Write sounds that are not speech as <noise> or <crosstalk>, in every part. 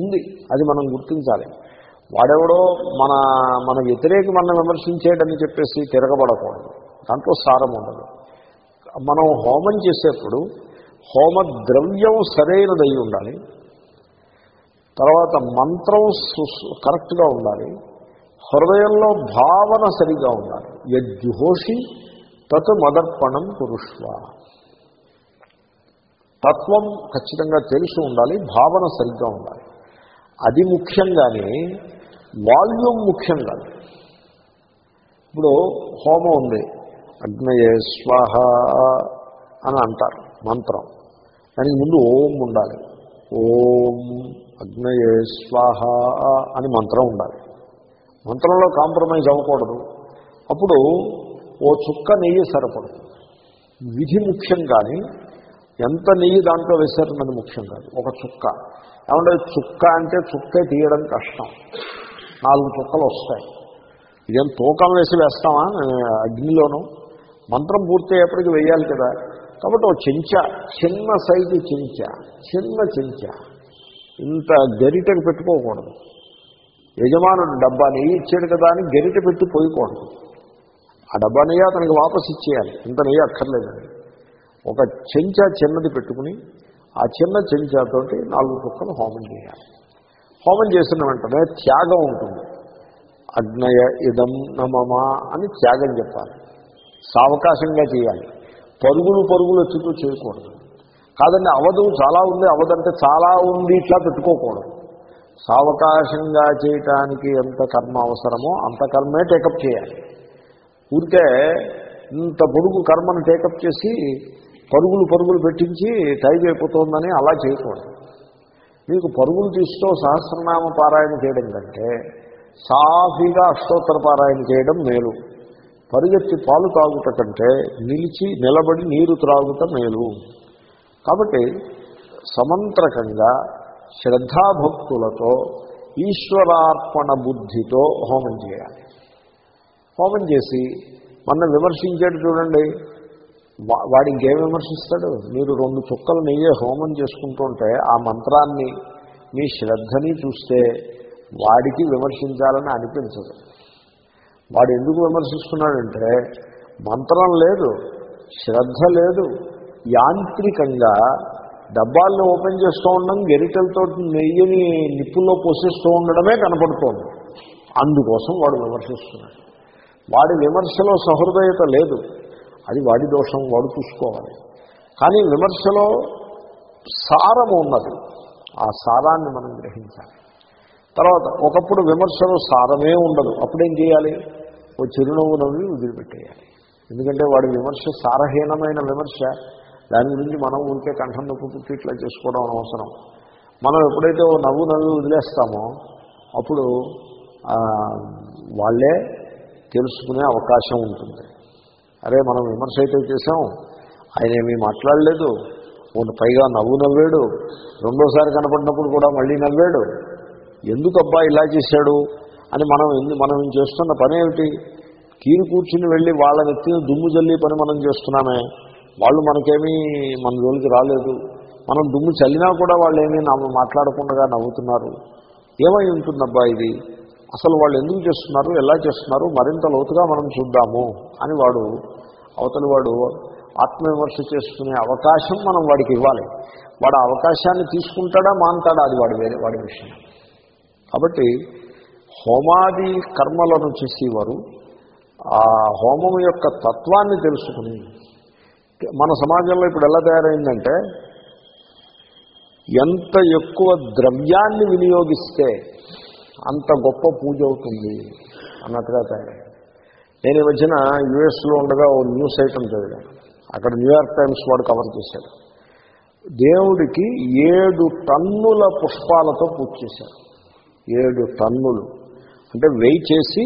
ఉంది. అది మనం గుర్తించాలి. వాడెవడో మన మన వ్యతిరేకి మనం విమర్శించేటని చెప్పేసి తిరగబడకూడదు. దాంట్లో సారం ఉండదు. మనం హోమం చేసేప్పుడు హోమ ద్రవ్యం సరైనదై ఉండాలి. తర్వాత మంత్రం సు- కరెక్ట్గా ఉండాలి. హృదయంలో భావన సరిగా ఉండాలి. యజ్జుహోషి తత్ మదర్పణం పురుష్వ తత్వం ఖచ్చితంగా తెలిసి ఉండాలి భావన సరిగ్గా ఉండాలి. అది ముఖ్యంగానే వాల్యూమ్ ముఖ్యం కాదు. ఇప్పుడు హోమం ఉంది. అగ్నయే స్వాహ అని అంటారు మంత్రం. దానికి ముందు ఓం ఉండాలి. ఓం అగ్నయే స్వాహ అని మంత్రం ఉండాలి. మంత్రంలో కాంప్రమైజ్ అవ్వకూడదు. అప్పుడు ఓ చుక్క నెయ్యి సరిపడదు. విధి ముఖ్యం కానీ ఎంత నెయ్యి దాంట్లో వేశారన్నది ముఖ్యం కాదు. ఒక చుక్క. ఏమంటే చుక్క అంటే చుక్కే తీయడం కష్టం. నాలుగు చుక్కలు వస్తాయి. ఇదేం తూకం వేసి వేస్తామా? అగ్నిలోనూ. మంత్రం పూర్తయ్యేప్పటికి వేయాలి కదా. కాబట్టి ఒక చెంచా చిన్న సైజు చెంచా చిన్న చెంచా. ఇంత గరిటెకి పెట్టుకోకూడదు. యజమానుడు డబ్బా నెయ్యి ఇచ్చాడు కదా అని గరిటె పెట్టి పోయకూడదు. ఆ డబ్బా నెయ్యి అతనికి వాపస్ ఇచ్చేయాలి. ఇంత నెయ్యి అక్కర్లేదండి. ఒక చెంచా చిన్నది పెట్టుకుని ఆ చిన్న చెంచాతోటి నాలుగు చుక్కలు హోమం చేయాలి. హోమం చేసిన వెంటనే త్యాగం ఉంటుంది. అగ్నయ ఇదం నమమా అని త్యాగం చెప్పాలి. సావకాశంగా చేయాలి. పరుగులు పరుగులు ఎత్తుతూ చేయకూడదు. కాదండి అవధు చాలా ఉంది అవధంటే చాలా ఉంది ఇట్లా పెట్టుకోకూడదు. సావకాశంగా చేయటానికి ఎంత కర్మ అవసరమో అంత కర్మే టేకప్ చేయాలి. ఊరికే ఇంత పొడుగు కర్మను టేకప్ చేసి పరుగులు పరుగులు పెట్టించి టైం అయిపోతుందని అలా చేయకూడదు. మీకు పరుగులు తీస్తూ సహస్రనామ పారాయణ చేయడం కంటే సాఫీగా అష్టోత్తర పారాయణ చేయడం మేలు. పరిగెత్తి పాలు తాగుట కంటే నిలిచి నిలబడి నీరు త్రాగుట మేలు. కాబట్టి సమంత్రకంగా శ్రద్ధాభక్తులతో ఈశ్వరార్పణ బుద్ధితో హోమం చేయాలి. హోమం చేసి మన విమర్శించాడు చూడండి. వాడు ఇంకేం విమర్శిస్తాడు? మీరు రెండు చుక్కలు నెయ్యే హోమం చేసుకుంటుంటే ఆ మంత్రాన్ని మీ శ్రద్ధని చూస్తే వాడికి విమర్శించాలని అనిపించదు. వాడు ఎందుకు విమర్శిస్తున్నాడంటే మంత్రం లేదు శ్రద్ధ లేదు యాంత్రికంగా డబ్బాలను ఓపెన్ చేస్తూ ఉండడం గెరిటలతో నెయ్యిని నిప్పుల్లో పోసేస్తూ ఉండడమే కనపడుతోంది. అందుకోసం వాడు విమర్శిస్తున్నాడు. వాడి విమర్శలో సహృదయత లేదు. అది వాడి దోషం వాడు చూసుకోవాలి. కానీ విమర్శలో సారము ఉన్నది. ఆ సారాన్ని మనం గ్రహించాలి. తర్వాత ఒకప్పుడు విమర్శలో సారమే ఉండదు. అప్పుడేం చేయాలి? ఓ చిరునవ్వు నవ్వి వదిలిపెట్టేయాలి. ఎందుకంటే వాడి విమర్శ సారహీనమైన విమర్శ. దాని గురించి మనం ఊరికే కంఠం నొప్పి పుట్టి ఇట్లా చేసుకోవడం అనవసరం. మనం ఎప్పుడైతే ఓ నవ్వు నవ్వి వదిలేస్తామో అప్పుడు వాళ్ళే తెలుసుకునే అవకాశం ఉంటుంది. అరే మనం విమర్శ అయితే చేసాం ఆయన ఏమీ మాట్లాడలేదు. ఒకటి పైగా నవ్వు నవ్వాడు. రెండోసారి కనపడినప్పుడు కూడా మళ్ళీ నవ్వాడు. ఎందుకు అబ్బా ఇలా చేశాడు? అని మనం ఎందు మనం చేస్తున్న పని ఏమిటి? కీరు కూర్చుని వెళ్ళి వాళ్ళ వ్యక్తిని దుమ్ము జల్లి పని మనం చేస్తున్నామే. వాళ్ళు మనకేమీ మన జోలికి రాలేదు. మనం దుమ్ము చల్లినా కూడా వాళ్ళు ఏమీ నవ్వు మాట్లాడకుండా నవ్వుతున్నారు. ఏమై ఉంటుందబ్బా ఇది? అసలు వాళ్ళు ఎందుకు చేస్తున్నారు ఎలా చేస్తున్నారు మరింత లోతుగా మనం చూద్దాము అని వాడు అవతలి వాడు ఆత్మవిమర్శ చేసుకునే అవకాశం మనం వాడికి ఇవ్వాలి. వాడు అవకాశాన్ని తీసుకుంటాడా మాంటాడా అది వాడి వేరే వాడి విషయం. కాబట్టి హోమాది కర్మలను చేసేవారు ఆ హోమం యొక్క తత్వాన్ని తెలుసుకుని మన సమాజంలో ఇప్పుడు ఎలా తయారైందంటే ఎంత ఎక్కువ ద్రవ్యాన్ని వినియోగిస్తే అంత గొప్ప పూజ అవుతుంది అన్నట్టుగా తయారు నేను ఈ మధ్యన యుఎస్లో ఉండగా ఓ న్యూస్ ఐటమ్ చదివాను. అక్కడ న్యూయార్క్ టైమ్స్ వాడు కవర్ చేశాడు. దేవుడికి ఏడు టన్నుల పుష్పాలతో పూజ చేశారు ఏడు టన్నులు. అంటే వెయ్యి చేసి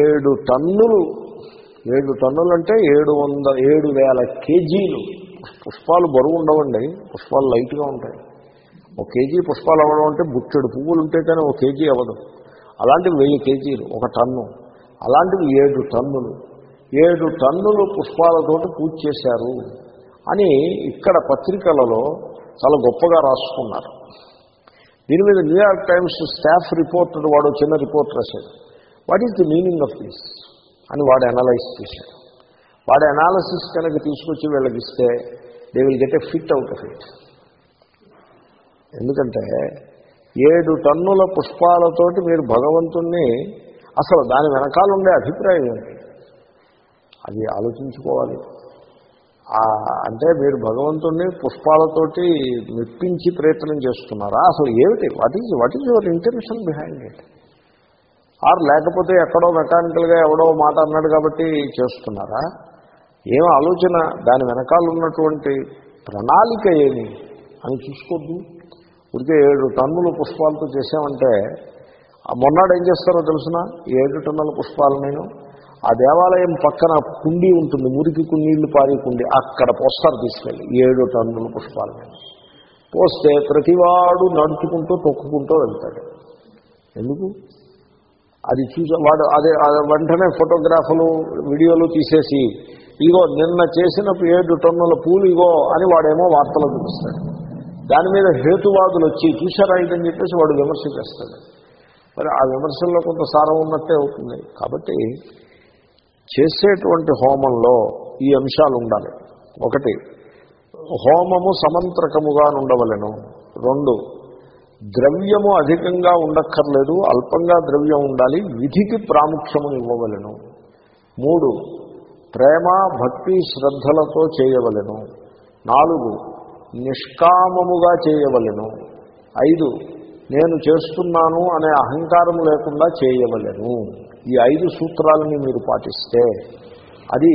ఏడు టన్నులు. ఏడు టన్నులు అంటే ఏడు వంద ఏడు వేల కేజీలు. పుష్పాలు బరువు ఉండవండి. పుష్పాలు లైట్గా ఉంటాయి. ఒక కేజీ పుష్పాలు అవ్వడం అంటే బుట్టెడు పువ్వులు ఉంటే కానీ ఒక కేజీ అవ్వదు. అలాంటివి వెయ్యి కేజీలు ఒక టన్ను. అలాంటివి ఏడు టన్నులు. ఏడు టన్నులు పుష్పాలతోటి పూజ చేశారు అని ఇక్కడ పత్రికలలో చాలా గొప్పగా రాసుకున్నారు. దీని మీద న్యూయార్క్ టైమ్స్ స్టాఫ్ రిపోర్టర్ వాడు చిన్న రిపోర్ట్ రాశాడు what is the meaning of this? అని వాడు అనలైజ్ చేశాడు. వాడి అనాలసిస్ కనుక తీసుకొచ్చి వీళ్ళకి ఇస్తే they will get a fit out of it ఎందుకంటే ఏడు టన్నుల పుష్పాలతోటి మీరు భగవంతుణ్ణి అసలు దాని వెనకాల ఉండే అభిప్రాయం ఏంటి? అది ఆలోచించుకోవాలి. అంటే మీరు భగవంతుణ్ణి పుష్పాలతోటి మెప్పించి ప్రయత్నం చేస్తున్నారా? అసలు ఏమిటి? What is what is your intention behind it or లేకపోతే ఎక్కడో మెకానికల్గా ఎవడో మాట అన్నాడు కాబట్టి చేస్తున్నారా? ఏం ఆలోచన? దాని వెనకాల ఉన్నటువంటి ప్రణాళిక ఏమి? అని చూసుకోద్దు. ఉడికే ఏడు టన్నుల పుష్పాలతో చేసామంటే ఆ మొన్నాడు ఏం చేస్తారో తెలిసిన? ఏడు టన్నుల పుష్పాలు నేను ఆ దేవాలయం పక్కన కుండీ ఉంటుంది మురికి నీళ్ళు పారే కుండి అక్కడ పోస్తారు తీసుకెళ్ళి ఏడు టన్నుల పుష్పాలు నేను. పోస్తే ప్రతివాడు నడుచుకుంటూ తొక్కుకుంటూ వెళ్తాడు. ఎందుకు? అది చూసా వాడు అదే వెంటనే ఫోటోగ్రాఫ్లు వీడియోలు తీసేసి ఇగో నిన్న చేసిన ఏడు టన్నుల పూలు ఇగో అని వాడేమో వార్తలు చూపిస్తాడు. దాని మీద హేతువాదులు వచ్చి చూశారా ఇదని చెప్పేసి వాడు విమర్శ చేస్తాడు మరి ఆ విమర్శల్లో కొంత సారం ఉన్నట్టే అవుతుంది. కాబట్టి చేసేటువంటి హోమంలో ఈ అంశాలు ఉండాలి. ఒకటి హోమము సమంత్రకముగా ఉండవలెను రెండు ద్రవ్యము అధికంగా ఉండక్కర్లేదు అల్పంగా ద్రవ్యం ఉండాలి విధికి ప్రాముఖ్యము ఇవ్వవలెను. మూడు ప్రేమ భక్తి శ్రద్ధలతో చేయవలెను. నాలుగు నిష్కామముగా చేయవలెను. ఐదు నేను చేస్తున్నాను అనే అహంకారం లేకుండా చేయవలెను. ఈ ఐదు సూత్రాలని మీరు పాటిస్తే అది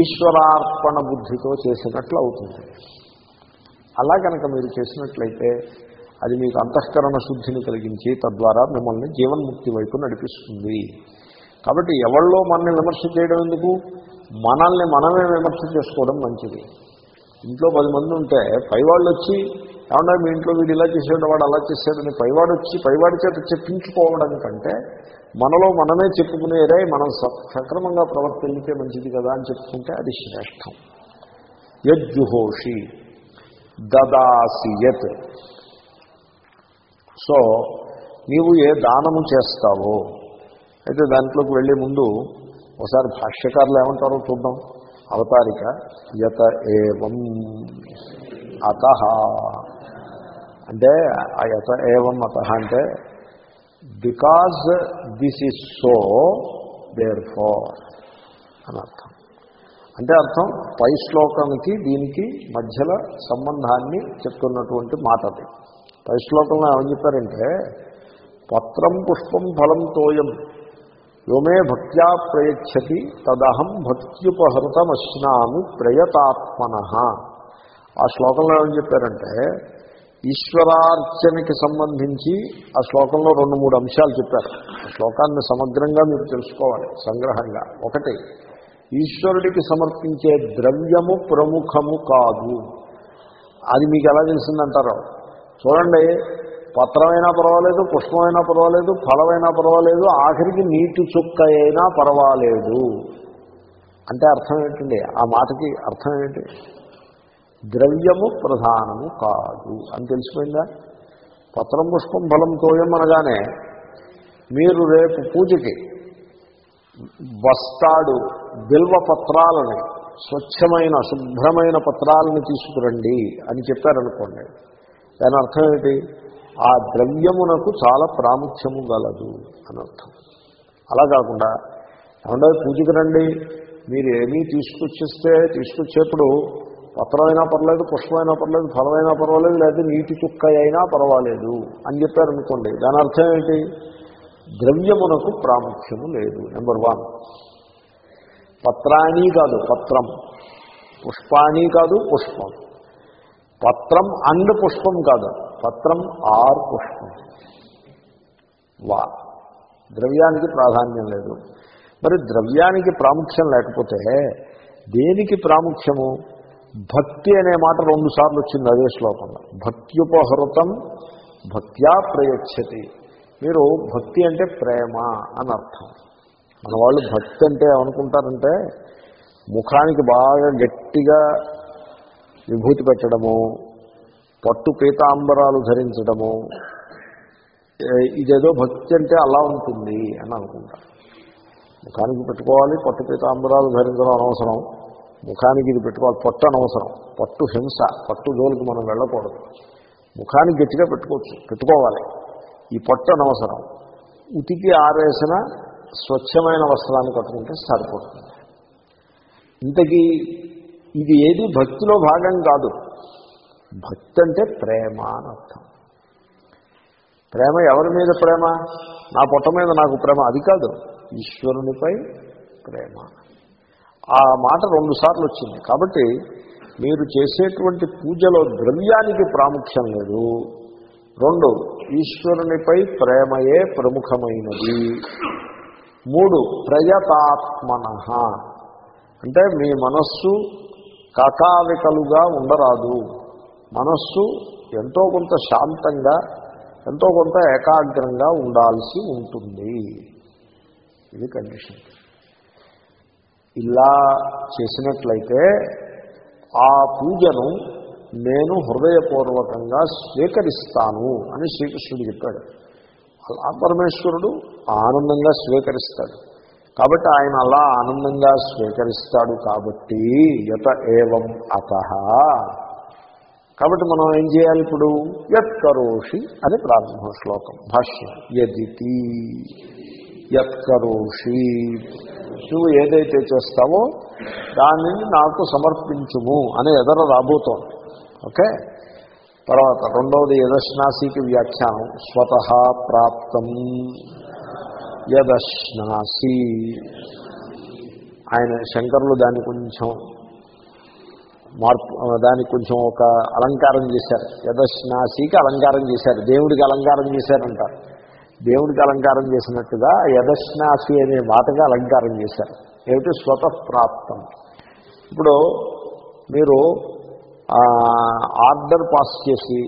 ఈశ్వరార్పణ బుద్ధితో చేసినట్లు అవుతుంది. అలా కనుక మీరు చేసినట్లయితే అది మీకు అంతఃకరణ శుద్ధిని కలిగించి తద్వారా మిమ్మల్ని జీవన్ముక్తి వైపు నడిపిస్తుంది. కాబట్టి ఎవరిలో మనల్ని విమర్శ చేయడం ఎందుకు? మనల్ని మనమే విమర్శ చేసుకోవడం మంచిది. ఇంట్లో పది మంది ఉంటే పైవాళ్ళు వచ్చి ఏమన్నా మీ ఇంట్లో వీడు ఇలా చేసాడు వాడు అలా చేశాడని పైవాడు వచ్చి పైవాడి చేత చెప్పించుకోవడం కంటే మనలో మనమే చెప్పుకునేదే మనం స- సక్రమంగా ప్రవర్తించే మంచిది కదా అని చెప్పుకుంటే అది శ్రేష్టం. యజ్జుహోషి దదాసి యత్. సో నీవు ఏ దానము చేస్తావో అయితే దాంట్లోకి వెళ్ళే ముందు ఒకసారి భాష్యకారులు ఏమంటారో చూద్దాం. అవతారిక యత ఏవం అత. అంటే ఆ యత ఏవం అత అంటే because this is so therefore అని అర్థం. అంటే అర్థం పై శ్లోకానికి దీనికి మధ్యలో సంబంధాన్ని చెప్తున్నటువంటి మాట అది. పై శ్లోకంలో ఏమని చెప్పారంటే పత్రం పుష్పం ఫలం తోయం యోమే భక్త్యా ప్రయచ్చతి తదహం భక్త్యుపహృతమశ్నామి ప్రయతాత్మన. ఆ శ్లోకంలో ఏమని చెప్పారంటే ఈశ్వరార్చనకి సంబంధించి ఆ శ్లోకంలో రెండు మూడు అంశాలు చెప్పారు. శ్లోకాన్ని సమగ్రంగా మీరు తెలుసుకోవాలి సంగ్రహంగా. ఒకటి ఈశ్వరుడికి సమర్పించే ద్రవ్యము ప్రముఖము కాదు. అది మీకు ఎలా తెలిసిందంటారో? చూడండి పత్రమైనా పర్వాలేదు పుష్పమైనా పర్వాలేదు ఫలమైనా పర్వాలేదు ఆఖరికి నీటి చుక్క అయినా పర్వాలేదు. అంటే అర్థం ఏంటండి? ఆ మాటకి అర్థం ఏంటి? ద్రవ్యము ప్రధానము కాదు. అని తెలిసిపోయిందా? పత్రం పుష్పం ఫలం తోయం అనగానే మీరు రేపు పూజకి బస్తాడు బిల్వ పత్రాలని స్వచ్ఛమైన శుభ్రమైన పత్రాలను తీసుకురండి అని చెప్పారనుకోండి. దాని అర్థం ఏంటి? ఆ ద్రవ్యమునకు చాలా ప్రాముఖ్యము గలదు అని అర్థం. అలా కాకుండా ఏమంటే పూజకి రండి మీరు ఏమీ తీసుకొచ్చేస్తే తీసుకొచ్చేప్పుడు పత్రమైనా పర్లేదు పుష్పమైనా పర్లేదు ఫలమైనా పర్వాలేదు లేదా నీటి చుక్క అయినా పర్వాలేదు అని చెప్పారనుకోండి దాని అర్థం ఏంటి? ద్రవ్యమునకు ప్రాముఖ్యము లేదు నెంబర్ వన్. పత్రాణి కాదు పత్రం. పుష్పాణి కాదు పుష్పం. పత్రం అండ్ పుష్పం కాదు. పత్రం ఆర్ పుష్పం. వా. ద్రవ్యానికి ప్రాధాన్యం లేదు. మరి ద్రవ్యానికి ప్రాముఖ్యం లేకపోతే దేనికి ప్రాముఖ్యము? భక్తి అనే మాట రెండు సార్లు వచ్చింది అదే శ్లోకంలో. భక్త్యుపహృతం భక్త్యా ప్రయచ్చతి. మీరు భక్తి అంటే ప్రేమ అని అర్థం మన వాళ్ళు భక్తి అంటే ఏమనుకుంటారంటే ముఖానికి బాగా గట్టిగా విభూతి పెట్టడము పట్టు పీతాంబరాలు ధరించడము. ఇదేదో భక్తి అంటే అలా ఉంటుంది అని అనుకుంటారు ముఖానికి పెట్టుకోవాలి పట్టు పీతాంబరాలు ధరించడం అనవసరం. ముఖానికి ఇది పెట్టుకోవాలి పట్టు అనవసరం. పట్టు హింస పట్టు జోలికి మనం వెళ్ళకూడదు. ముఖానికి గట్టిగా పెట్టుకోవచ్చు పెట్టుకోవాలి. ఈ పట్టు అనవసరం. ఉతికి ఆరేసిన స్వచ్ఛమైన వస్త్రాన్ని కట్టుకుంటే సరిపోతుంది. ఇంతకీ ఇది ఏది భక్తిలో భాగం కాదు. భక్తి అంటే ప్రేమ అని అర్థం. ప్రేమ ఎవరి మీద ప్రేమ? నా పొట్ట మీద నాకు ప్రేమ. అది కాదు ఈశ్వరునిపై ప్రేమ. ఆ మాట రెండుసార్లు వచ్చింది. కాబట్టి మీరు చేసేటువంటి పూజలో ద్రవ్యానికి ప్రాముఖ్యం లేదు. రెండు ఈశ్వరునిపై ప్రేమయే ప్రముఖమైనది. మూడు ప్రయతాత్మన. అంటే మీ మనస్సు కకావికలుగా ఉండరాదు. మనస్సు ఎంతో కొంత శాంతంగా ఎంతో కొంత ఏకాగ్రంగా ఉండాల్సి ఉంటుంది. ఇది కండిషన్. ఇలా చేసినట్లయితే ఆ పూజను నేను హృదయపూర్వకంగా స్వీకరిస్తాను అని శ్రీకృష్ణుడు చెప్పాడు. అలా పరమేశ్వరుడు ఆనందంగా స్వీకరిస్తాడు. కాబట్టి ఆయన అలా ఆనందంగా స్వీకరిస్తాడు కాబట్టి యత ఏవం అత కాబట్టి మనం ఏం చేయాలి ఇప్పుడు? యత్కరోషి అని ప్రారంభ శ్లోకం. భాష్యం. యదితి. యత్కరోషి. నువ్వు ఏదైతే చేస్తావో దానిని నాకు సమర్పించుము అని ఎదర రాబోతోంది. ఓకే? తర్వాత రెండవది యదశ్నాసికి వ్యాఖ్యానం. స్వత ప్రాప్తం యదశ్నాసి. ఆయన శంకరులు దాన్ని కొంచెం మార్పు దానికి కొంచెం ఒక అలంకారం చేశారు. యదశ్నాసికి అలంకారం చేశారు. దేవుడికి అలంకారం చేశారంటారు. దేవుడికి అలంకారం చేసినట్టుగా యదశ్నాసి అనే మాటగా అలంకారం చేశారు. ఏమిటి? స్వతఃప్రాప్తం. ఇప్పుడు మీరు ఆర్డర్ పాస్ చేసి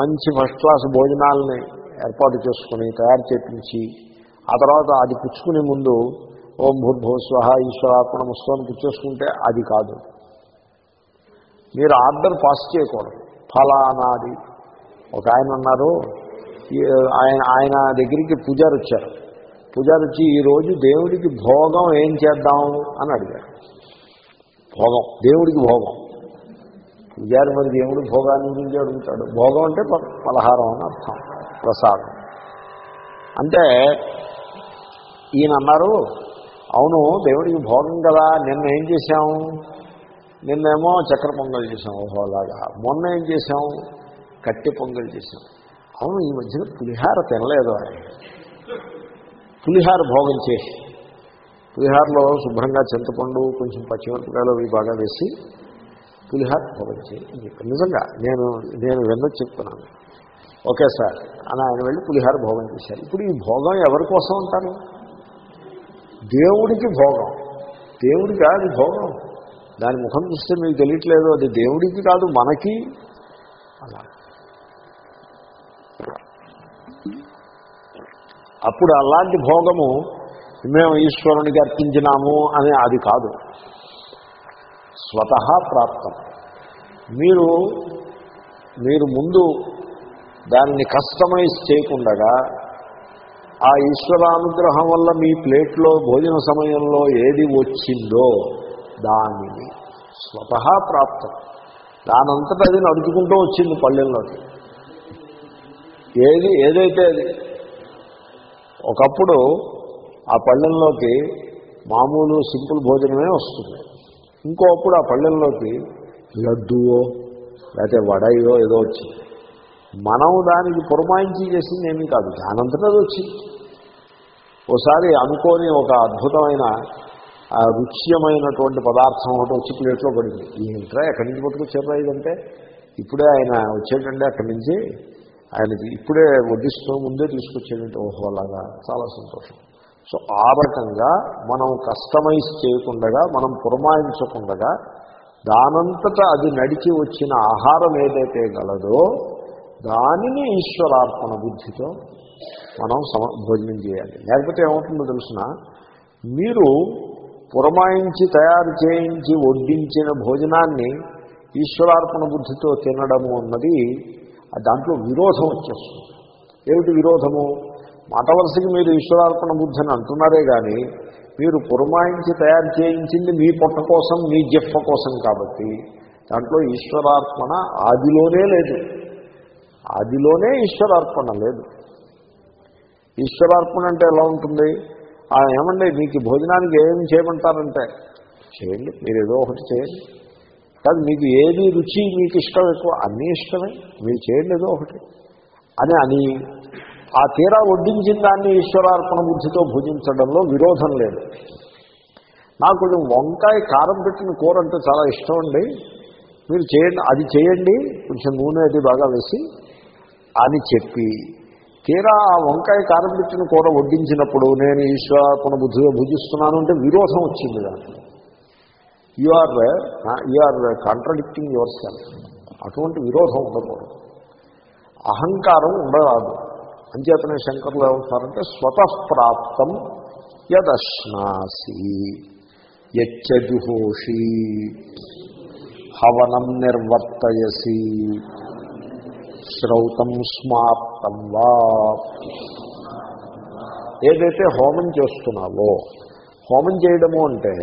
మంచి ఫస్ట్ క్లాస్ భోజనాలని ఏర్పాటు చేసుకుని తయారు చేపించి ఆ తర్వాత అది పుచ్చుకునే ముందు ఓం భూర్భో స్వహ ఈశ్వరాత్మణ ముస్వాన్ని పుచ్చేసుకుంటే అది కాదు. మీరు ఆర్డర్ పాస్ చేయకూడదు. ఫలానాది. ఒక ఆయన ఉన్నారు. ఈ- ఆయన ఆయన దగ్గరికి పూజారి వచ్చారు పూజారి వచ్చి ఈరోజు దేవుడికి భోగం ఏం చేద్దాం అని అడిగారు. భోగం దేవుడికి భోగం. పూజారి మరి దేవుడి భోగాన్ని గురించి అడుగుతాడు. భోగం అంటే పలహారం అని అర్థం ప్రసాదం. అంటే ఈయన అన్నారు అవును దేవుడికి భోగం కదా నిన్న ఏం చేశాము నిన్నేమో చక్కెర పొంగల్ చేసాం ఓహోలాగా మొన్న ఏం చేసాం కట్టె పొంగల్ చేసాం అవును ఈ మధ్యన పులిహార తినలేదు ఆయన పులిహార భోగం చేసి పులిహారలో శుభ్రంగా చింతపండు కొంచెం పచ్చిమిరపకాయలు అవి బాగా వేసి పులిహార భోగం చేయి నిజంగా నేను నేను విన్నది చెప్తున్నాను. Okay sir. అని ఆయన వెళ్ళి పులిహార భోగం చేశారు. ఇప్పుడు ఈ భోగం ఎవరి కోసం అంటారు? దేవుడికి భోగం. దేవుడికి అది భోగం. దాని ముఖం చూస్తే మీకు తెలియట్లేదు అది దేవుడికి కాదు మనకి. అలా. అప్పుడు అలాంటి భోగము మేము ఈశ్వరునికి అర్పించినాము అని అది కాదు. స్వతహా ప్రాప్తం. మీరు మీరు ముందు దాన్ని కస్టమైజ్ చేయకుండగా ఆ ఈశ్వరానుగ్రహం వల్ల మీ ప్లేట్లో భోజన సమయంలో ఏది వచ్చిందో దానిని స్వతహా ప్రాప్తం. దానంతటా అది నడుచుకుంటూ వచ్చింది పల్లెల్లోకి. ఏది ఏదైతే అది ఒకప్పుడు ఆ పళ్ళెంలోకి మామూలు సింపుల్ భోజనమే వస్తుంది. ఇంకోప్పుడు ఆ పళ్ళెంలోకి లడ్డువో లేకపోతే వడయో ఏదో వచ్చింది. మనం దానికి పురమాయించి చేసింది ఏమీ కాదు. దానంతటా అది వచ్చింది. ఓసారి అనుకోని ఒక అద్భుతమైన ఆ రుచ్యమైనటువంటి పదార్థం ఒకటి వచ్చి ప్లేట్లో పడింది. ఇంట్రా ఎక్కడి నుంచి పట్టుకొచ్చారా ఇదంటే? ఇప్పుడే ఆయన వచ్చేటండి అక్కడి నుంచి ఆయన ఇప్పుడే వడ్డిస్తూ ముందే తీసుకొచ్చేటంటే ఓహో అలాగా చాలా సంతోషం. సో ఆ రకంగా మనం కస్టమైజ్ చేయకుండా మనం పురమాయించకుండా దానంతటా అది నడిచి వచ్చిన ఆహారం ఏదైతే గలదో దానిని ఈశ్వరార్పణ బుద్ధితో మనం సమ భోజనం చేయాలి. లేకపోతే ఏమవుతుందో తెలిసిన? మీరు పురమాయించి తయారు చేయించి వడ్డించిన భోజనాన్ని ఈశ్వరార్పణ బుద్ధితో తినడము అన్నది దాంట్లో విరోధం వచ్చేస్తుంది. ఏమిటి విరోధము? మాట వలసకి మీరు ఈశ్వరార్పణ బుద్ధి అని అంటున్నారే కానీ మీరు పురమాయించి తయారు చేయించింది మీ పొట్ట కోసం మీ జెఫ్ఫ కోసం కాబట్టి దాంట్లో ఈశ్వరార్పణ ఆదిలోనే లేదు. ఆదిలోనే ఈశ్వరార్పణ లేదు. ఈశ్వరార్పణ అంటే ఎలా ఉంటుంది? ఏమండి మీకు భోజనానికి ఏం చేయమంటారంటే? చేయండి మీరు ఏదో ఒకటి చేయండి. కాదు మీకు ఏది రుచి మీకు ఇష్టం ఎక్కువ అన్నీ ఇష్టమే మీరు చేయండి ఏదో ఒకటి. అని అని ఆ తీరా వడ్డించిన దాన్ని ఈశ్వరార్పణ బుద్ధితో భుజించడంలో విరోధం లేదు. నాకు కొంచెం వంకాయ కారం పెట్టిన కూర అంటే చాలా ఇష్టం అండి మీరు చేయండి అది చేయండి కొంచెం నూనె అది బాగా వేసి అని చెప్పి తీరా ఆ వంకాయ కారం పెట్టిన కూర వడ్డించినప్పుడు నేను ఈశ్వరార్పణ బుద్ధిగా భుజిస్తున్నాను అంటే విరోధం వచ్చింది దాంట్లో you are you are contradicting yourself అటువంటి విరోధం ఉండకూడదు. అహంకారం ఉండరాదు. అంచేతనే శంకర్లు ఏమంటారంటే స్వతఃప్రాప్తం యదశ్నాసి యచ్చజుహోషి హవనం నిర్వర్తయసి. శ్రౌతం స్మాప్తం వా. ఏదైతే హోమం చేస్తున్నావో హోమం చేయడము అంటే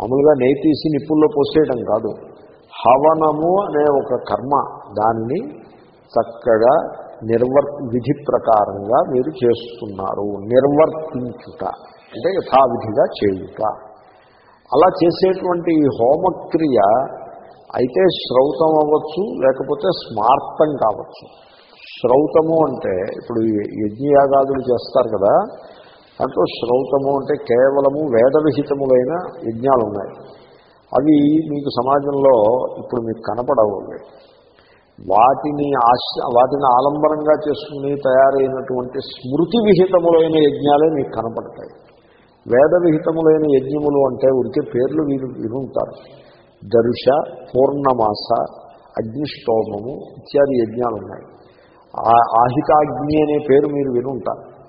మామూలుగా నెయ్యి తీసి నిప్పుల్లో పోసేయడం కాదు. హవనము అనే ఒక కర్మ దాన్ని చక్కగా నిర్వర్ విధి ప్రకారంగా మీరు చేస్తున్నారు. నిర్వర్తించుట అంటే యథావిధిగా చేయుట. అలా చేసేటువంటి ఈ హోమక్రియ అయితే శ్రౌతం అవ్వచ్చు లేకపోతే స్మార్తం కావచ్చు. శ్రౌతము అంటే ఇప్పుడు ఈ యజ్ఞయాగాదులు చేస్తారు కదా దాంట్లో శ్రౌతము అంటే కేవలము వేదవిహితములైన యజ్ఞాలు ఉన్నాయి అవి మీకు సమాజంలో ఇప్పుడు మీకు కనపడవు వాటిని ఆశ వాటిని ఆలంబనంగా చేసుకుని తయారైనటువంటి స్మృతి విహితములైన యజ్ఞాలే మీకు కనపడతాయి. వేద విహితములైన యజ్ఞములు అంటే ఉడికే పేర్లు వీరు వినుంటారు దర్శ పూర్ణమాస అగ్నిష్టోమము ఇత్యాది యజ్ఞాలు ఉన్నాయి ఆ- ఆహితాగ్ని అనే పేరు మీరు వినుంటారు.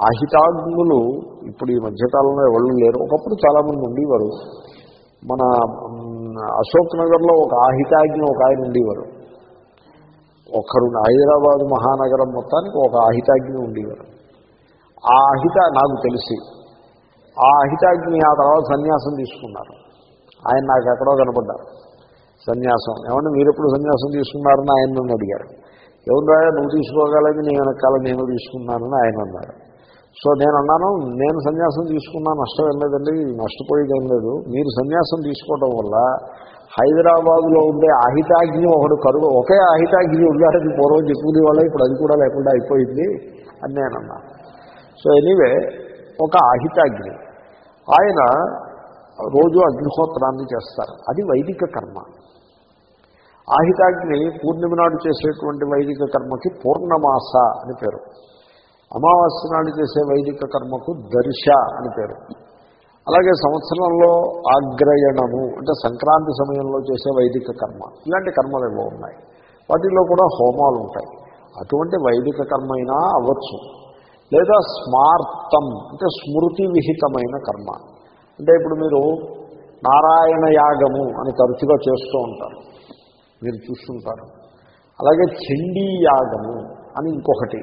ఆహితాగ్నులు ఇప్పుడు ఈ మధ్యకాలంలో ఎవరు లేరు. ఒకప్పుడు చాలామంది ఉండేవారు. మన అశోక్ నగర్లో ఒక ఆహితాగ్ని ఒక ఆయన ఉండేవారు. ఒకరు హైదరాబాద్ మహానగరం మొత్తానికి ఒక ఆహితాగ్ని ఉండేవారు. ఆ అహిత నాకు తెలిసి. ఆ అహితాగ్ని ఆ తర్వాత సన్యాసం తీసుకున్నారు. ఆయన నాకు ఎక్కడో కనపడ్డారు. సన్యాసం. ఏమంటే మీరు ఎప్పుడు సన్యాసం తీసుకున్నారని ఆయన నన్ను అడిగారు. ఎవరురా నువ్వు తీసుకోగలది నేను వెనకాల నేను తీసుకున్నానని ఆయన అన్నారు. సో నేను అన్నాను నేను సన్యాసం తీసుకున్నా నష్టం ఏం లేదండి నష్టపోయేది ఏం లేదు. మీరు సన్యాసం తీసుకోవడం వల్ల హైదరాబాదులో ఉండే అహితాగ్ని ఒకడు కరువు ఒకే అహితాగ్ని ఉండాలని పూర్వం చెప్పుకునే వాళ్ళ ఇప్పుడు అది కూడా లేకుండా అయిపోయింది అని నేను అన్నాను సో ఎనీవే ఒక అహితాగ్ని. ఆయన రోజు అగ్నిహోత్రాన్ని చేస్తారు. అది వైదిక కర్మ. ఆహితాగ్ని పూర్ణిమ నాడు చేసేటువంటి వైదిక కర్మకి పూర్ణమాస అని పేరు. అమావాస్య నాడు చేసే వైదిక కర్మకు దర్శ అని పేరు. అలాగే సంవత్సరంలో ఆగ్రయణము అంటే సంక్రాంతి సమయంలో చేసే వైదిక కర్మ ఇలాంటి కర్మలు ఏవో ఉన్నాయి. వాటిలో కూడా హోమాలు ఉంటాయి. అటువంటి వైదిక కర్మ అయినా అవ్వచ్చు. లేదా స్మార్తం అంటే స్మృతి విహితమైన కర్మ. అంటే ఇప్పుడు మీరు నారాయణ యాగము అని తరచుగా చేస్తూ ఉంటారు. మీరు చూస్తుంటారు. అలాగే చండీ యాగము అని ఇంకొకటి.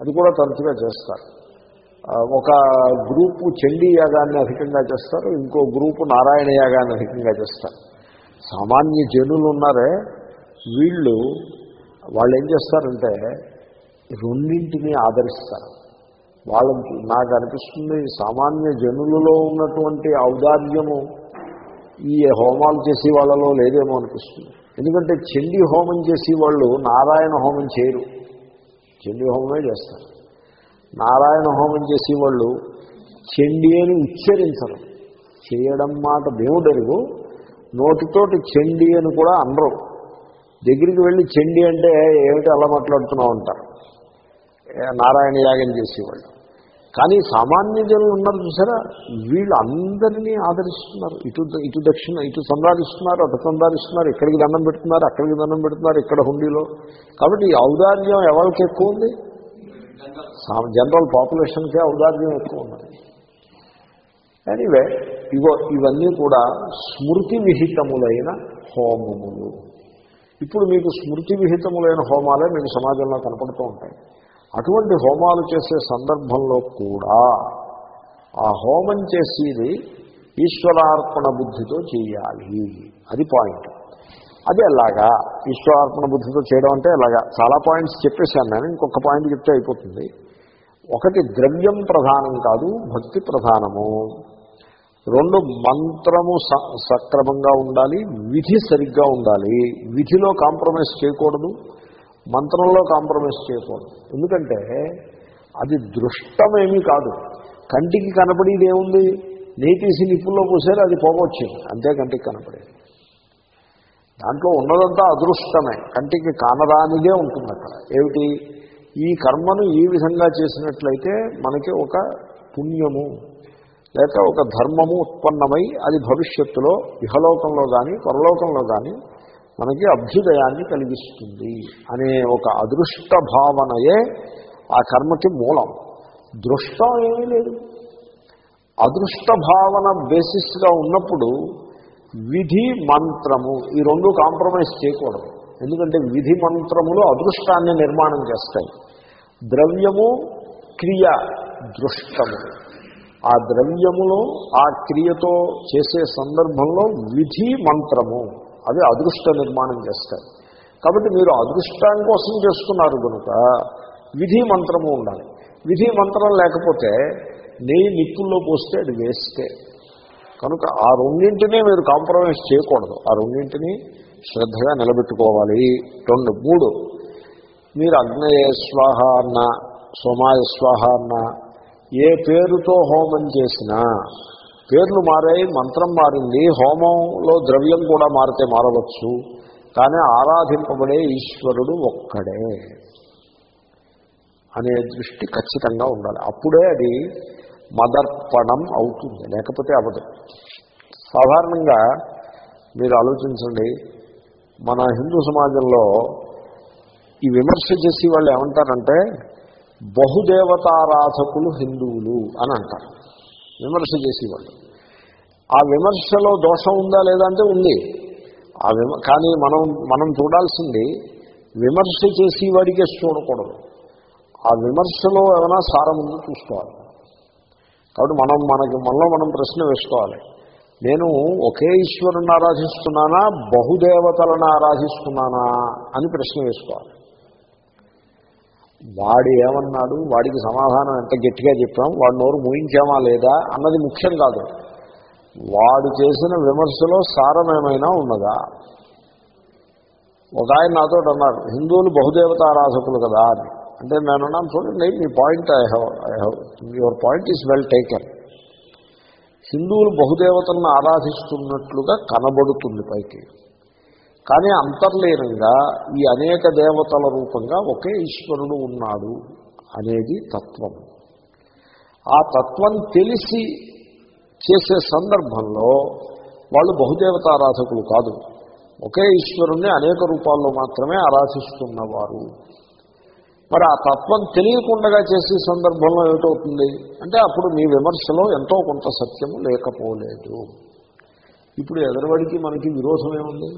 అది కూడా తరచుగా చేస్తారు. ఒక గ్రూపు చండీ యాగాన్ని అధికంగా చేస్తారు. ఇంకో గ్రూపు నారాయణ యాగాన్ని అధికంగా చేస్తారు. సామాన్య జనులు ఉన్నారే వీళ్ళు వాళ్ళు ఏం చేస్తారంటే రెండింటినీ ఆదరిస్తారు. వాళ్ళకి నాకు అనిపిస్తుంది సామాన్య జనులలో ఉన్నటువంటి ఔదార్యము ఈ హోమాలు చేసే వాళ్ళలో లేదేమో అనిపిస్తుంది. ఎందుకంటే చెండి హోమం చేసే వాళ్ళు నారాయణ హోమం చేయరు. చెండి హోమమే చేస్తారు. నారాయణ హోమం చేసేవాళ్ళు చెండి అని ఉచ్చరించరు. చేయడం మాట దేవుడరుగు నోటితోటి చెండి అని కూడా అనరు. దగ్గరికి వెళ్ళి చెండి అంటే ఏమిటి అలా మాట్లాడుతున్నావు? అంటారు. నారాయణ యాగం చేసేవాళ్ళు. కానీ సామాన్య జనులు ఉన్నారు చూసారా? వీళ్ళు అందరినీ ఆదరిస్తున్నారు. ఇటు ఇటు దక్షిణ ఇటు సందారిస్తున్నారు అటు సందారిస్తున్నారు ఇక్కడికి దండం పెడుతున్నారు అక్కడికి దండం పెడుతున్నారు ఇక్కడ హుండీలో. కాబట్టి ఈ ఔదార్యం ఎవరికి ఎక్కువ ఉంది? జనరల్ పాపులేషన్కే ఔదార్యం ఎక్కువ ఉన్నది. ఎనీవే ఇగో ఇవన్నీ కూడా స్మృతి విహితములైన హోమములు. ఇప్పుడు మీకు స్మృతి విహితములైన హోమాలే మీకు సమాజంలో కనపడుతూ ఉంటాయి. అటువంటి హోమాలు చేసే సందర్భంలో కూడా ఆ హోమం చేసేది ఈశ్వరార్పణ బుద్ధితో చేయాలి. అది పాయింట్. అది ఎలాగా? ఈశ్వరార్పణ బుద్ధితో చేయడం అంటే ఎలాగా? చాలా పాయింట్స్ చెప్పేశాను నేను ఇంకొక పాయింట్ చెప్తే అయిపోతుంది. ఒకటి ద్రవ్యం ప్రధానం కాదు భక్తి ప్రధానము. రెండు మంత్రము స- సక్రమంగా ఉండాలి విధి సరిగ్గా ఉండాలి. విధిలో కాంప్రమైజ్ చేయకూడదు. మంత్రంలో కాంప్రమైజ్ చేయకూడదు. ఎందుకంటే అది దృష్టమేమీ కాదు. కంటికి కనపడేది ఏముంది? నీటిసి నిప్పుల్లో పోసారు అది పోగొచ్చింది. అంతే కంటికి కనపడేది. దాంట్లో ఉన్నదంతా అదృష్టమే. కంటికి కానరానిదే ఉంటుంది అక్కడ. ఏమిటి? ఈ కర్మను ఈ విధంగా చేసినట్లయితే మనకి ఒక పుణ్యము లేక ఒక ధర్మము ఉత్పన్నమై అది భవిష్యత్తులో ఇహలోకంలో కానీ పరలోకంలో కానీ మనకి అభ్యుదయాన్ని కలిగిస్తుంది అనే ఒక అదృష్ట భావనయే ఆ కర్మకి మూలం. దృష్టం ఏమీ లేదు. అదృష్ట భావన బేసిస్గా ఉన్నప్పుడు విధి మంత్రము ఈ రెండు కాంప్రమైజ్ చేయకూడదు. ఎందుకంటే విధి మంత్రములు అదృష్టాన్ని నిర్మాణం చేస్తాయి. ద్రవ్యము క్రియ దృష్టము. ఆ ద్రవ్యములో ఆ క్రియతో చేసే సందర్భంలో విధి మంత్రము. అవి అదృష్ట నిర్మాణం చేస్తాయి కాబట్టి మీరు అదృష్టం కోసం చేస్తున్నారు కనుక విధి మంత్రము ఉండాలి. విధి మంత్రం లేకపోతే నెయ్యి నిప్పుల్లో పోస్తే అది వేస్తే. కనుక ఆ రెండింటినీ మీరు కాంప్రమైజ్ చేయకూడదు. ఆ రెండింటినీ శ్రద్ధగా నిలబెట్టుకోవాలి. రెండు మూడు. మీరు అగ్నయ స్వాహ అన్న సోమాయ స్వాహ అన్న ఏ పేరుతో హోమం చేసినా పేర్లు మారాయి మంత్రం మారింది హోమంలో ద్రవ్యం కూడా మారితే మారవచ్చు కానీ ఆరాధింపబడే ఈశ్వరుడు ఒక్కడే అనే దృష్టి ఖచ్చితంగా ఉండాలి. అప్పుడే అది మదర్పణం అవుతుంది లేకపోతే అవదు సాధారణంగా మీరు ఆలోచించండి మన హిందూ సమాజంలో ఈ విమర్శ చేసి వాళ్ళు ఏమంటారంటే బహుదేవతారాధకులు హిందువులు అని అంటారు. విమర్శ చేసేవాళ్ళు. ఆ విమర్శలో దోషం ఉందా లేదా అంటే ఉంది. ఆ విమ కానీ మనం మనం చూడాల్సింది విమర్శ చేసేవాడికే చూడకూడదు. ఆ విమర్శలో ఏమైనా సారం ఉందో చూసుకోవాలి. కాబట్టి మనం మనకి మనలో మనం ప్రశ్న వేసుకోవాలి. నేను ఒకే ఈశ్వరుని ఆరాధిస్తున్నానా? బహుదేవతలను ఆరాధిస్తున్నానా? అని ప్రశ్న వేసుకోవాలి. వాడు ఏమన్నాడు? వాడికి సమాధానం ఎంత గట్టిగా చెప్పాం? వాడు నోరు ముయించామా లేదా? అన్నది ముఖ్యం కాదు. వాడు చేసిన విమర్శలో సారమేమైనా ఉన్నదా? ఒక ఆయన నాతో అన్నారు హిందువులు బహుదేవత ఆరాధకులు కదా అని. అంటే నేను అన్నాను చూడండి మీ point I have I have your point is well taken హిందువులు బహుదేవతలను ఆరాధిస్తున్నట్లుగా కనబడుతుంది పైకి. కానీ అంతర్లీనంగా ఈ అనేక దేవతల రూపంగా ఒకే ఈశ్వరుడు ఉన్నాడు అనేది తత్వం. ఆ తత్వం తెలిసి చేసే సందర్భంలో వాళ్ళు బహుదేవతారాధకులు కాదు. ఒకే ఈశ్వరుణ్ణి అనేక రూపాల్లో మాత్రమే ఆరాధిస్తున్నవారు. మరి ఆ తత్వం తెలియకుండా చేసే సందర్భంలో ఏమిటవుతుంది? అంటే అప్పుడు మీ విమర్శలో ఎంతో కొంత సత్యము లేకపోలేదు. ఇప్పుడు ఎదరవాడికి మనకి విరోధం ఏముంది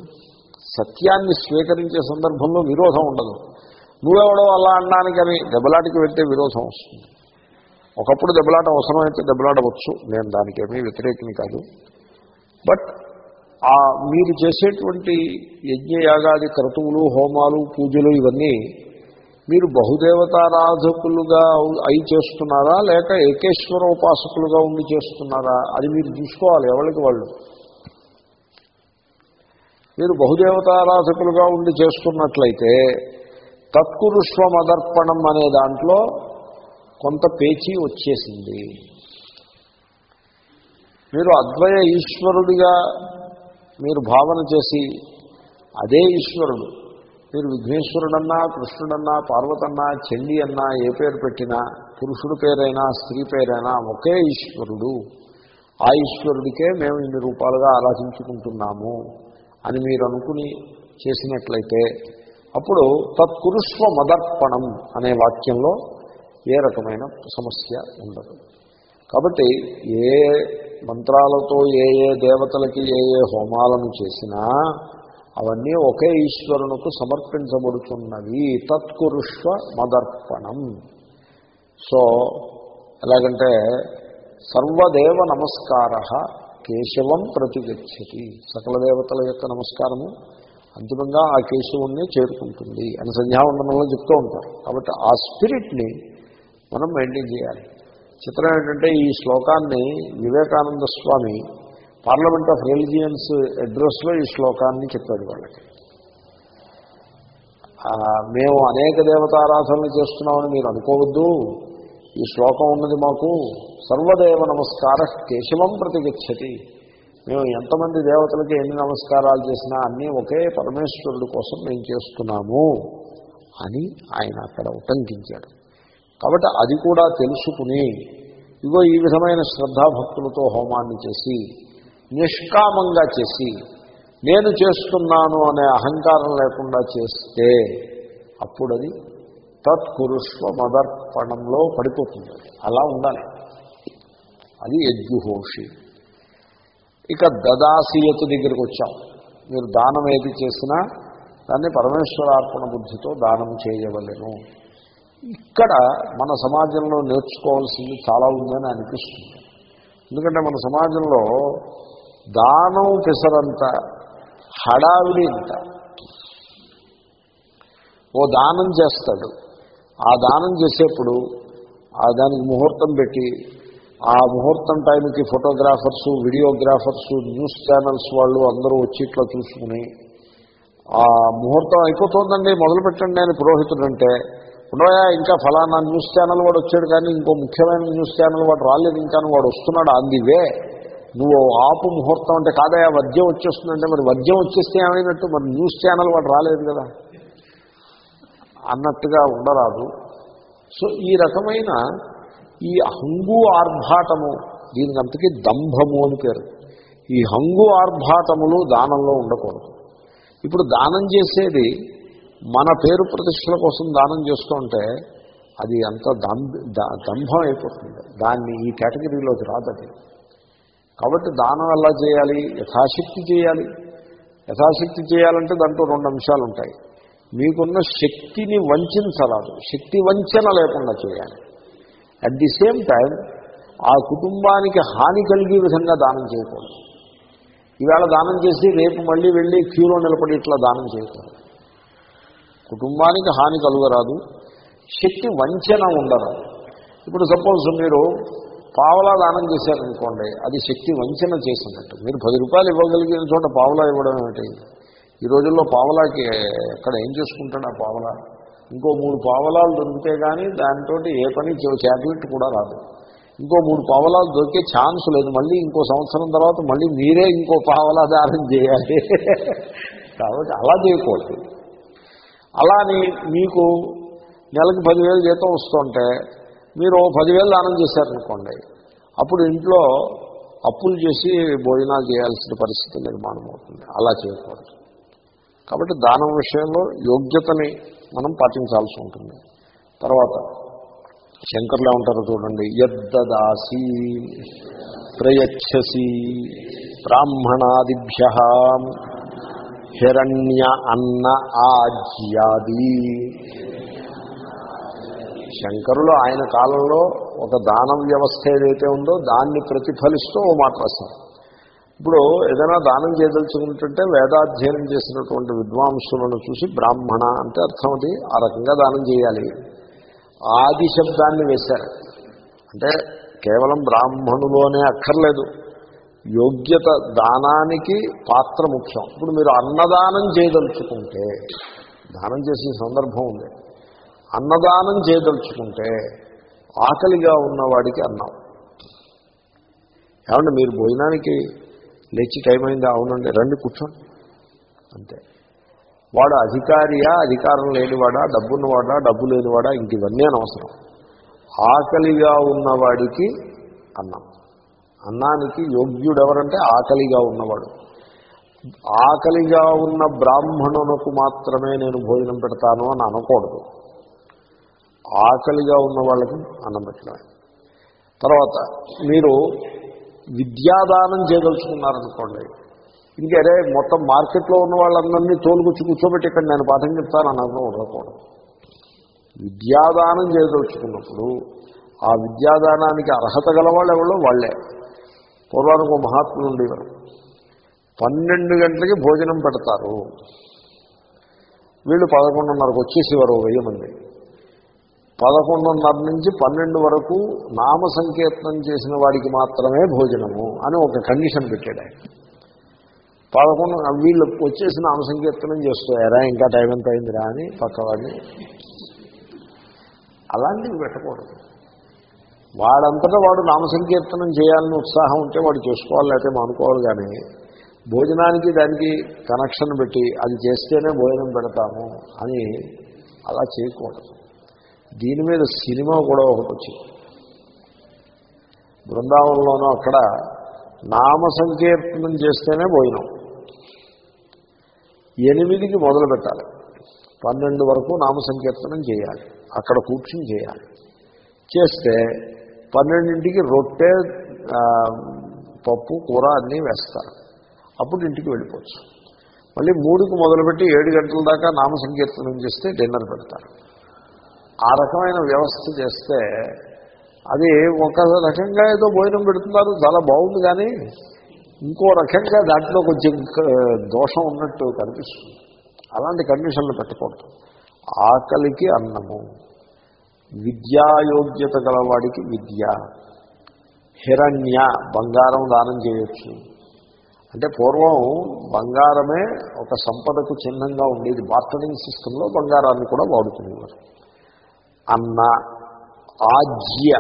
సత్యాన్ని స్వీకరించే సందర్భంలో విరోధం ఉండదు. నువ్వెవడో అలా అనడానికని దెబ్బలాటికి వెళ్తే విరోధం వస్తుంది. ఒకప్పుడు దెబ్బలాట అవసరమైతే దెబ్బలాడవచ్చు. నేను దానికేమీ వ్యతిరేకం వ్యతిరేకిని కాదు. బట్ ఆ మీరు చేసేటువంటి యజ్ఞయాగాది క్రతువులు హోమాలు పూజలు ఇవన్నీ మీరు బహుదేవతారాధకులుగా అయి చేస్తున్నారా? లేక ఏకేశ్వర ఉపాసకులుగా ఉండి చేస్తున్నారా? అది మీరు చూసుకోవాలి ఎవరికి వాళ్ళు. మీరు బహుదేవతారాధకులుగా ఉండి చేస్తున్నట్లయితే తత్పురుష్వమదర్పణం అనే దాంట్లో కొంత పేచీ వచ్చేసింది. మీరు అద్వయ ఈశ్వరుడిగా మీరు భావన చేసి అదే ఈశ్వరుడు మీరు విఘ్నేశ్వరుడన్నా కృష్ణుడన్నా పార్వతన్నా చండి అన్నా ఏ పేరు పెట్టినా పురుషుడు పేరైనా స్త్రీ పేరైనా ఒకే ఈశ్వరుడు. ఆ ఈశ్వరుడికే మేము ఇన్ని రూపాలుగా ఆరాధించుకుంటున్నాము. అని మీరు అనుకుని చేసినట్లయితే అప్పుడు తత్కురుష్వ మదర్పణం అనే వాక్యంలో ఏ రకమైన సమస్య ఉండదు. కాబట్టి ఏ మంత్రాలతో ఏ ఏ దేవతలకి ఏ ఏ హోమాలను చేసినా అవన్నీ ఒకే ఈశ్వరునకు సమర్పించబడుతున్నవి తత్కురుష్వ మదర్పణం సో ఎలాగంటే సర్వదేవ నమస్కార కేశవం ప్రతిగచ్చతి. సకల దేవతల యొక్క నమస్కారము అంతిమంగా ఆ కేశవుణ్ణి చేరుకుంటుంది అని సంధ్యావందనంలో చెప్తూ ఉంటారు. కాబట్టి ఆ స్పిరిట్ని మనం మెయింటైన్ చేయాలి. చిత్రం ఏంటంటే ఈ శ్లోకాన్ని Vivekananda Swami parliament of religions అడ్రస్లో ఈ శ్లోకాన్ని చెప్పాడు వాళ్ళకి. మేము అనేక దేవతారాధనలు చేస్తున్నామని మీరు అనుకోవద్దు. ఈ శ్లోకం ఉన్నది మాకు. సర్వదేవ నమస్కార కేశవం ప్రతిగచ్చతి. మేము ఎంతమంది దేవతలకి ఎన్ని నమస్కారాలు చేసినా అన్నీ ఒకే పరమేశ్వరుడు కోసం మేము చేస్తున్నాము అని ఆయన అక్కడ ఉటంకించాడు. కాబట్టి అది కూడా తెలుసుకుని ఇగో ఈ విధమైన శ్రద్ధాభక్తులతో హోమాన్ని చేసి నిష్కామంగా చేసి నేను చేస్తున్నాను అనే అహంకారం లేకుండా చేస్తే అప్పుడది తత్పురుష్వ మదర్పణంలో పడిపోతుంది. అలా ఉండాలి. అది యజ్ఞుహోషి. ఇక దదాసీయత దగ్గరికి వచ్చాం. మీరు దానం ఏది చేసినా దాన్ని పరమేశ్వరార్పణ బుద్ధితో దానం చేయవలెను. ఇక్కడ మన సమాజంలో నేర్చుకోవాల్సింది చాలా ఉందని అనిపిస్తుంది. ఎందుకంటే మన సమాజంలో దానం పెసరంత హడావిడి ఇంత ఓ దానం చేస్తాడు. ఆ దానం చేసేప్పుడు ఆ దానికి ముహూర్తం పెట్టి ఆ ముహూర్తం టైంకి ఫోటోగ్రాఫర్సు వీడియోగ్రాఫర్సు న్యూస్ ఛానల్స్ వాళ్ళు అందరూ వచ్చి ఇట్లా చూసుకుని ఆ ముహూర్తం అయిపోతుందండి మొదలు పెట్టండి నేను పురోహితుడు అంటే ఉండవా ఇంకా ఫలానా న్యూస్ ఛానల్ వాడు వచ్చాడు కానీ ఇంకో ముఖ్యమైన న్యూస్ ఛానల్ వాడు రాలేదు ఇంకా వాడు వస్తున్నాడు? అందివే. నువ్వు ఆపు ముహూర్తం అంటే కాదయా వద్యం వచ్చేస్తుందంటే మరి వద్యం వచ్చేస్తే ఏమైనట్టు మరి న్యూస్ ఛానల్ వాడు రాలేదు కదా. అన్నట్టుగా ఉండరాదు. సో ఈ రకమైన ఈ హంగు ఆర్భాటము దీనికి అంతకీ దంభము అని పేరు. ఈ హంగు ఆర్భాటములు దానంలో ఉండకూడదు. ఇప్పుడు దానం చేసేది మన పేరు ప్రతిష్టల కోసం దానం చేస్తుంటే అది అంత దంభం అయిపోతుంది. దాన్ని ఈ కేటగిరీలోకి రాదు కాబట్టి దానం ఎలా చేయాలి? యథాశక్తి చేయాలి. యథాశక్తి చేయాలంటే దాంట్లో రెండు అంశాలు ఉంటాయి మీకున్న శక్తిని వంచరాదు శక్తి వంచన లేకుండా చేయాలి. అట్ ది సేమ్ టైం ఆ కుటుంబానికి హాని కలిగే విధంగా దానం చేయకూడదు. ఈవేళ దానం చేసి రేపు మళ్ళీ వెళ్ళి క్యూలో నిలబడి ఇట్లా దానం చేయకూడదు. కుటుంబానికి హాని కలుగరాదు. శక్తి వంచన ఉండరాదు ఇప్పుడు సపోజ్ మీరు పావలా దానం చేశారనుకోండి అది శక్తి వంచన చేసినట్టు. మీరు పది రూపాయలు ఇవ్వగలిగిన చోట పావలా ఇవ్వడం ఏమిటి? ఈ రోజుల్లో పావలాకి ఎక్కడ ఏం చేసుకుంటాడు ఆ పావలా? ఇంకో మూడు పావలాలు దొరికితే కానీ దాంతో ఏ పని చాక్లెట్ కూడా రాదు. ఇంకో మూడు పావలాలు దొరికే ఛాన్స్ లేదు. మళ్ళీ ఇంకో సంవత్సరం తర్వాత మళ్ళీ మీరే ఇంకో పావలా దానం చేయాలి. <laughs> కాబట్టి అలా చేయకూడదు. అలాని మీకు నెలకు పదివేలు జీతం వస్తుంటే మీరు ఓ పదివేలు దానం చేశారనుకోండి. అప్పుడు ఇంట్లో అప్పులు చేసి భోజనాలు చేయాల్సిన పరిస్థితి నిర్మాణం అవుతుంది అలా చేయకూడదు. కాబట్టి దానం విషయంలో యోగ్యతని మనం పాటించాల్సి ఉంటుంది. తర్వాత శంకర్లు ఏమంటారు చూడండి. యద్దదాసి ప్రయచ్చసి బ్రాహ్మణాదిభ్య హిరణ్య అన్న ఆజ్యాది. శంకరులు ఆయన కాలంలో ఒక దానం వ్యవస్థ ఏదైతే ఉందో దాన్ని ప్రతిఫలిస్తూ ఓ మాట రాశారు ఇప్పుడు ఏదైనా దానం చేయదలుచుకుంటుంటే వేదాధ్యయనం చేసినటువంటి విద్వాంసులను చూసి బ్రాహ్మణ అంటే అర్థం అది ఆ రకంగా దానం చేయాలి. ఆది శబ్దాన్ని వేశారు. అంటే కేవలం బ్రాహ్మణులోనే అక్కర్లేదు. యోగ్యత దానానికి పాత్ర ముఖ్యం. ఇప్పుడు మీరు అన్నదానం చేయదలుచుకుంటే దానం చేసే సందర్భం ఉంది. అన్నదానం చేయదలుచుకుంటే ఆకలిగా ఉన్నవాడికి అన్నం. ఏమంటే మీరు భోజనానికి లేచి టైం అయింది అవునండి రండి కూర్చోండి. అంతే. వాడు అధికారియా అధికారం లేనివాడా డబ్బున్నవాడా డబ్బు లేనివాడా ఇంక ఇవన్నీ అనవసరం. ఆకలిగా ఉన్నవాడికి అన్నం. అన్నానికి యోగ్యుడెవరంటే ఆకలిగా ఉన్నవాడు. ఆకలిగా ఉన్న బ్రాహ్మణునకు మాత్రమే నేను భోజనం పెడతాను అని అనకూడదు. ఆకలిగా ఉన్న వాళ్ళకి అన్నం పెట్టడమే. తర్వాత మీరు విద్యాదానం చేయదలుచుకున్నారనుకోండి. ఇంకరే మొత్తం మార్కెట్లో ఉన్న వాళ్ళందరినీ తోలుకొచ్చి కూర్చోబెట్టి ఇక్కడ నేను పాఠం చెప్తాను అర్థం ఉండకూడదు. విద్యాదానం చేయదలుచుకున్నప్పుడు ఆ విద్యాదానానికి అర్హత గలవాళ్ళు ఎవరో వాళ్ళే. పూర్వానికి ఒక మహాత్ములు ఉండేవారు. పన్నెండు గంటలకి భోజనం పెడతారు. వీళ్ళు పదకొండున్నరకు వచ్చేసేవారు వెయ్యి మంది. పదకొండున్నర నుంచి పన్నెండు వరకు నామ సంకీర్తనం చేసిన వాడికి మాత్రమే భోజనము అని ఒక కండిషన్ పెట్టాడు ఆయన. పదకొండు వీళ్ళు వచ్చేసి నామ సంకీర్తనం చేస్తారా ఇంకా టైం ఎంత అయిందిరా అని పక్కవాడిని అలాంటివి పెట్టకూడదు. వాడంతటా వాడు నామ సంకీర్తనం చేయాలని ఉత్సాహం ఉంటే వాడు చేసుకోవాలి లేకపోతే మానుకోవాలి కానీ భోజనానికి దానికి కనెక్షన్ పెట్టి అది చేస్తేనే భోజనం పెడతాము అని అలా చేయకూడదు. దీని మీద సినిమా కూడా ఒకటి వచ్చింది బృందావనంలోనూ అక్కడ నామ సంకీర్తనం చేస్తేనే భోజనం ఎనిమిదికి మొదలు పెట్టాలి. పన్నెండు వరకు నామ సంకీర్తనం చేయాలి. అక్కడ కూర్చుని చేయాలి. చేస్తే పన్నెండింటికి రొట్టె పప్పు కూర అన్నీ వేస్తారు. అప్పుడు ఇంటికి వెళ్ళిపోవచ్చు. మళ్ళీ మూడుకు మొదలుపెట్టి ఏడు గంటల దాకా నామ సంకీర్తనం చేస్తే డిన్నర్ పెడతారు. ఆ రకమైన వ్యవస్థ చేస్తే అది ఒక రకంగా ఏదో భోజనం పెడుతున్నారు చాలా బాగుంది కానీ ఇంకో రకంగా దాంట్లో కొంచెం దోషం ఉన్నట్టు కనిపిస్తుంది. అలాంటి కండిషన్లు పెట్టకూడదు. ఆకలికి అన్నము. విద్యాయోగ్యత గలవాడికి విద్య. హిరణ్య బంగారం దానం చేయొచ్చు. అంటే పూర్వం బంగారమే ఒక సంపదకు చిహ్నంగా ఉండేది. బార్టరింగ్ సిస్టంలో బంగారాన్ని కూడా వాడుకునేవారు. అన్న ఆజ్య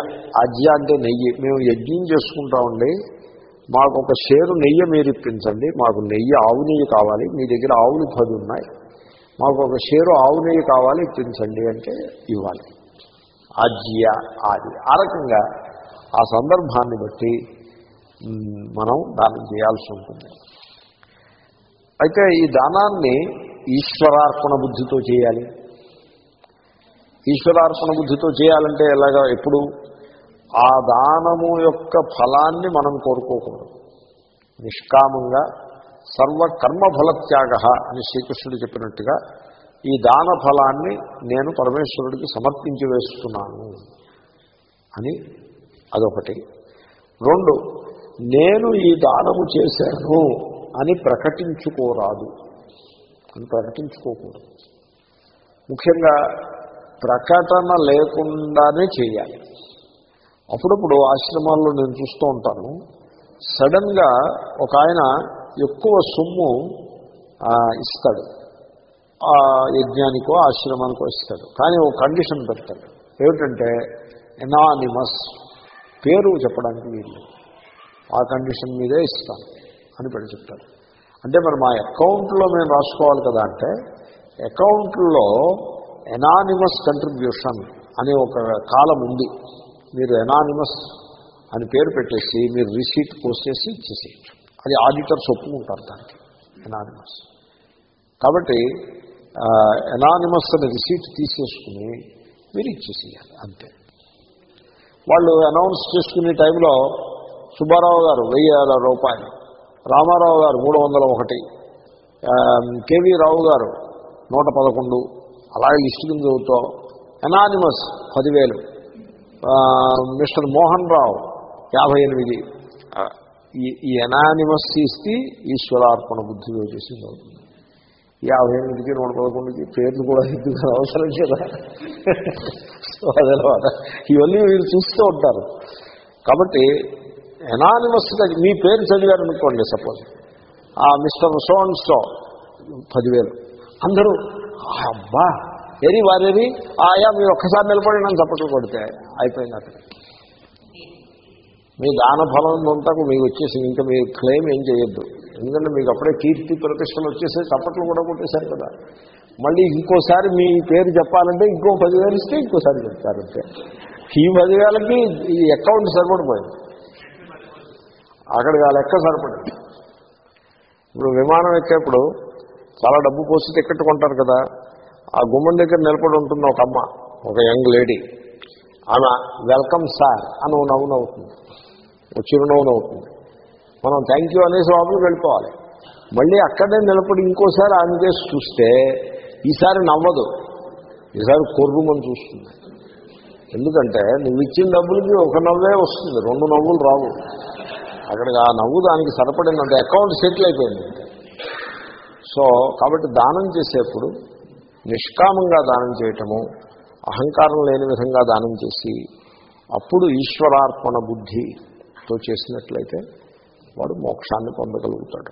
ఆజ్య అంటే నెయ్యి. మేము యజ్ఞం చేసుకుంటామండి. మాకు ఒక షేరు నెయ్యి మీరు ఇప్పించండి. మాకు నెయ్యి ఆవు నెయ్యి కావాలి. మీ దగ్గర ఆవులు పది ఉన్నాయి. మాకు ఒక షేరు ఆవు నెయ్యి కావాలి ఇప్పించండి అంటే ఇవ్వాలి. ఆజ్య ఆది. ఆ రకంగా ఆ సందర్భాన్ని బట్టి మనం దానం చేయాల్సి ఉంటుంది. అయితే ఈ దానాన్ని ఈశ్వరార్పణ బుద్ధితో చేయాలి. ఈశ్వరార్పణ బుద్ధితో చేయాలంటే ఎలాగా? ఎప్పుడు? ఆ దానము యొక్క ఫలాన్ని మనం కోరుకోకూడదు. నిష్కామంగా సర్వకర్మఫలత్యాగ అని శ్రీకృష్ణుడు చెప్పినట్టుగా ఈ దాన ఫలాన్ని నేను పరమేశ్వరుడికి సమర్పించి వేస్తున్నాను అని అదొకటి. రెండు నేను ఈ దానము చేశాను అని ప్రకటించుకోరాదు. అని ప్రకటించుకోకూడదు. ముఖ్యంగా ప్రకటన లేకుండానే చేయాలి. అప్పుడప్పుడు ఆశ్రమాల్లో నేను చూస్తూ ఉంటాను. సడన్గా ఒక ఆయన ఎక్కువ సొమ్ము ఇస్తాడు. ఆ యజ్ఞానికో ఆశ్రమానికో ఇస్తాడు. కానీ ఒక కండిషన్ పెడతాడు. ఏమిటంటే ఎనానిమస్ పేరు చెప్పడానికి వీళ్ళు ఆ కండిషన్ మీదే ఇస్తాను అని పెట్టి చెప్తాడు. అంటే మరి మా అకౌంట్లో మేము రాసుకోవాలి కదా అంటే అకౌంట్లో ఎనానిమస్ కంట్రిబ్యూషన్ అనే ఒక కాలం ఉంది. మీరు ఎనానిమస్ అని పేరు పెట్టేసి మీరు రిసీట్ కోసేసి ఇచ్చేసేయచ్చు. అది ఆడిటర్స్ ఒప్పుకుంటారు దానికి ఎనానిమస్ కాబట్టి ఎనానిమస్ అనే రిసీట్ తీసేసుకుని మీరు ఇచ్చేసేయాలి అంతే. వాళ్ళు అనౌన్స్ చేసుకునే టైంలో సుబ్బారావు గారు వెయ్యి రూపాయలు. రామారావు గారు మూడు వందల ఒకటి. కేవీ రావు గారు నూట పదకొండు. అలాగే లిస్టు కింద చదువుతాం ఎనానిమస్ పదివేలు. మిస్టర్ మోహన్ రావు యాభై ఎనిమిది. ఈ ఈ ఎనానిమస్ తీస్తే ఈశ్వరార్పణ బుద్ధి చేసింది అవుతుంది యాభై ఎనిమిదికి నూట పదకొండుకి పేర్లు కూడా ఎందుకు అవసరం కదా అదనమాట. ఇవన్నీ మీరు చూస్తూ ఉంటారు. కాబట్టి ఎనానిమస్ మీ పేరు చదివారు అనుకోండి సపోజ్ ఆ మిస్టర్ సో అండ్ సో పదివేలు. అందరూ అబ్బా ఏది వారేది? ఆయా మీరు ఒక్కసారి నిలబడి నన్ను చప్పట్లు కొడితే అయిపోయింది అక్కడ మీ దాన ఫలం అంతా మీకు వచ్చేసి ఇంకా మీరు క్లెయిమ్ ఏం చేయొద్దు. ఎందుకంటే మీకు అప్పుడే కీర్తి ప్రతిష్టలు వచ్చేసి చప్పట్లు కూడా కొట్టేశారు కదా. మళ్ళీ ఇంకోసారి మీ పేరు చెప్పాలంటే ఇంకో పదివేలు ఇస్తే ఇంకోసారి చెప్తారంటే ఈ పదివేలకి ఈ అకౌంట్ సరిపడిపోయింది. అక్కడికి ఆ లెక్క సరిపడింది. ఇప్పుడు విమానం ఎక్కేప్పుడు చాలా డబ్బు పోసి టికెట్ కొంటారు కదా. ఆ గుమ్మం దగ్గర నిలబడి ఉంటుంది ఒక అమ్మ ఒక యంగ్ లేడీ. ఆమె వెల్కమ్ సార్ అని ఓ నవ్వు నవ్వుతుంది. ఓ చిరునవ్వు నవ్వుతుంది. మనం థ్యాంక్ యూ అనేసి లోపలికి వెళ్ళిపోవాలి. మళ్ళీ అక్కడే నిలబడి ఇంకోసారి ఆమె చేసి చూస్తే ఈసారి నవ్వదు. ఈసారి కొర్రుమని చూస్తుంది. ఎందుకంటే నువ్వు ఇచ్చిన డబ్బులకి ఒక నవ్వే వస్తుంది రెండు నవ్వులు రావు. అక్కడికి ఆ నవ్వు దానికి సరిపడినంత అకౌంట్ సెటిల్ అయిపోయింది. సో కాబట్టి దానం చేసేప్పుడు నిష్కామంగా దానం చేయటము అహంకారం లేని విధంగా దానం చేసి అప్పుడు ఈశ్వరార్పణ బుద్ధితో చేసినట్లయితే వాడు మోక్షాన్ని పొందగలుగుతాడు.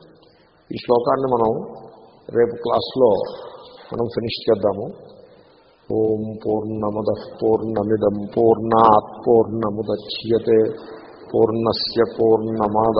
ఈ శ్లోకాన్ని మనం రేపు క్లాస్లో మనం ఫినిష్ చేద్దాము. ఓం పూర్ణముద పూర్ణమిదం పూర్ణాత్ పూర్ణముద్యతే పూర్ణస్య పూర్ణమాద